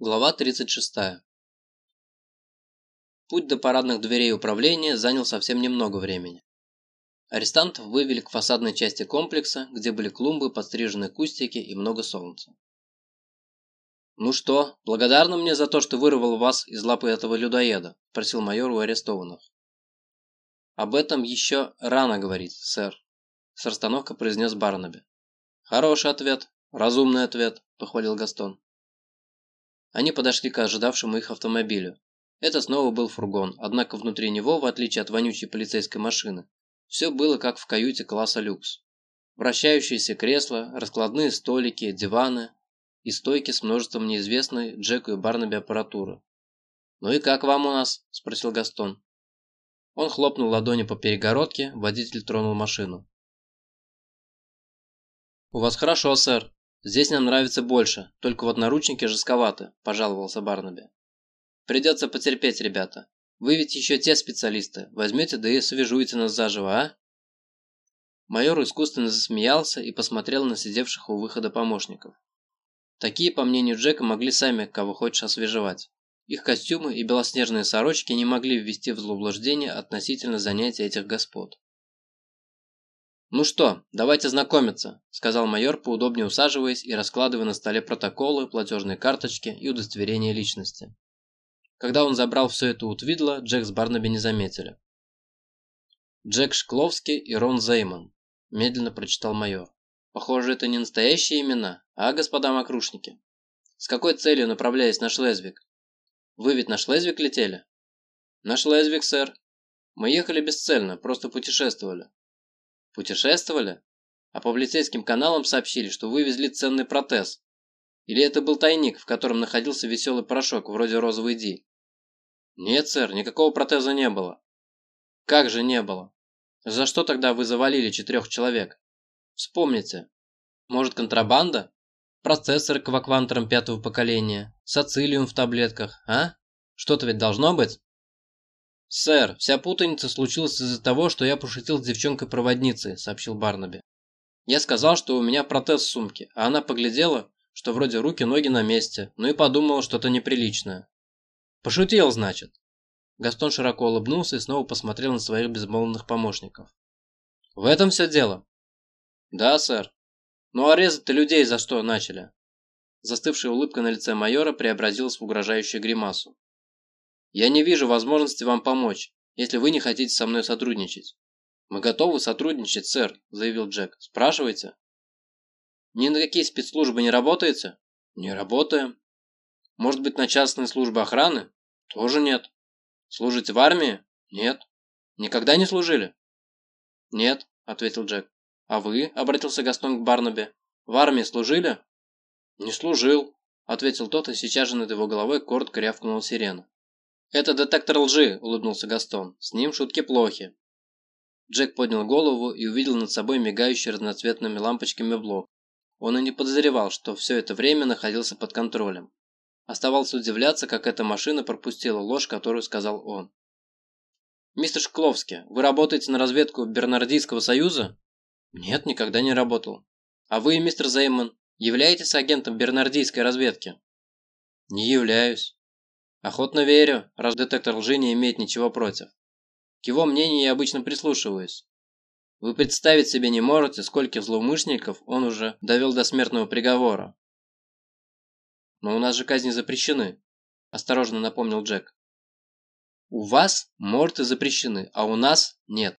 Глава 36. Путь до парадных дверей управления занял совсем немного времени. Арестантов вывели к фасадной части комплекса, где были клумбы, подстриженные кустики и много солнца. «Ну что, благодарны мне за то, что вырвал вас из лапы этого людоеда?» – спросил майор у арестованных. «Об этом еще рано говорить, сэр», – с расстановкой произнес Барнаби. «Хороший ответ, разумный ответ», – похвалил Гастон. Они подошли к ожидавшему их автомобилю. Это снова был фургон, однако внутри него, в отличие от вонючей полицейской машины, все было как в каюте класса люкс. Вращающиеся кресла, раскладные столики, диваны и стойки с множеством неизвестной Джеку и Барнаби аппаратуры. «Ну и как вам у нас?» – спросил Гастон. Он хлопнул ладони по перегородке, водитель тронул машину. «У вас хорошо, сэр», «Здесь нам нравится больше, только вот наручники жестковаты», – пожаловался Барнаби. «Придется потерпеть, ребята. Вы ведь еще те специалисты. Возьмете да и свяжуете нас заживо, а?» Майор искусственно засмеялся и посмотрел на сидевших у выхода помощников. Такие, по мнению Джека, могли сами кого хочешь освежевать. Их костюмы и белоснежные сорочки не могли ввести в заблуждение относительно занятия этих господ. «Ну что, давайте знакомиться», – сказал майор, поудобнее усаживаясь и раскладывая на столе протоколы, платежные карточки и удостоверение личности. Когда он забрал все это у Твидла, Джек с Барнаби не заметили. «Джек Шкловский и Рон Зейман», – медленно прочитал майор. «Похоже, это не настоящие имена, а господа мокрушники. С какой целью направляясь на Шлезвик? Вы ведь на Шлезвик летели?» «На Шлезвик, сэр. Мы ехали бесцельно, просто путешествовали. Путешествовали? А по полицейским каналам сообщили, что вывезли ценный протез. Или это был тайник, в котором находился веселый порошок, вроде розовой Ди? Нет, сэр, никакого протеза не было. Как же не было? За что тогда вы завалили четырех человек? Вспомните. Может, контрабанда? Процессор кваквантером пятого поколения? Сацилиум в таблетках, а? Что-то ведь должно быть? «Сэр, вся путаница случилась из-за того, что я пошутил с девчонкой-проводницей», – сообщил Барнаби. «Я сказал, что у меня протез в сумке, а она поглядела, что вроде руки-ноги на месте, ну и подумала что-то неприличное». «Пошутил, значит?» Гастон широко улыбнулся и снова посмотрел на своих безмолвных помощников. «В этом все дело?» «Да, сэр. Ну а резать-то людей за что начали?» Застывшая улыбка на лице майора преобразилась в угрожающую гримасу. Я не вижу возможности вам помочь, если вы не хотите со мной сотрудничать. Мы готовы сотрудничать, сэр, заявил Джек. Спрашивайте. Ни на какие спецслужбы не работаете? Не работаем. Может быть, на частные службы охраны? Тоже нет. Служите в армии? Нет. Никогда не служили? Нет, ответил Джек. А вы? Обратился Гастон к Барнаби. В армии служили? Не служил, ответил тот, и сейчас же над его головой коротко рявкнула сирена. «Это детектор лжи», – улыбнулся Гастон. «С ним шутки плохи». Джек поднял голову и увидел над собой мигающий разноцветными лампочками блок. Он и не подозревал, что все это время находился под контролем. Оставался удивляться, как эта машина пропустила ложь, которую сказал он. «Мистер Шкловский, вы работаете на разведку Бернардийского союза?» «Нет, никогда не работал». «А вы, мистер Зейман, являетесь агентом Бернардийской разведки?» «Не являюсь». Охотно верю, раз детектор лжи не имеет ничего против. К его мнению я обычно прислушиваюсь. Вы представить себе не можете, скольких злоумышленников он уже довел до смертного приговора. Но у нас же казни запрещены, осторожно напомнил Джек. У вас морты запрещены, а у нас нет.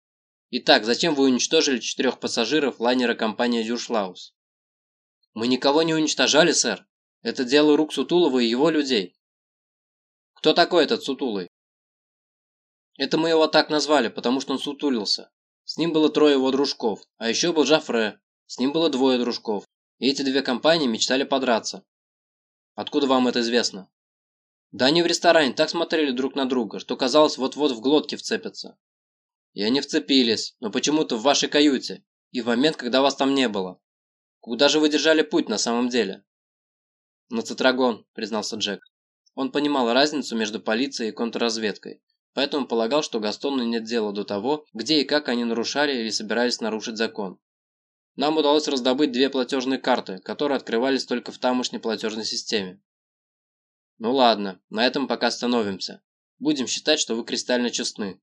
Итак, зачем вы уничтожили четырех пассажиров лайнера компании Дюршлаус? Мы никого не уничтожали, сэр. Это дело рук Сутулова и его людей. Кто такой этот сутулый? Это мы его так назвали, потому что он сутулился. С ним было трое его дружков, а еще был Жафре. С ним было двое дружков. И эти две компании мечтали подраться. Откуда вам это известно? Да они в ресторане так смотрели друг на друга, что казалось вот-вот в глотке вцепятся. И они вцепились, но почему-то в вашей каюте, и в момент, когда вас там не было. Куда же вы держали путь на самом деле? На Цитрагон, признался Джек. Он понимал разницу между полицией и контрразведкой, поэтому полагал, что Гастону нет дела до того, где и как они нарушали или собирались нарушить закон. Нам удалось раздобыть две платежные карты, которые открывались только в тамошней платежной системе. Ну ладно, на этом пока остановимся. Будем считать, что вы кристально честны.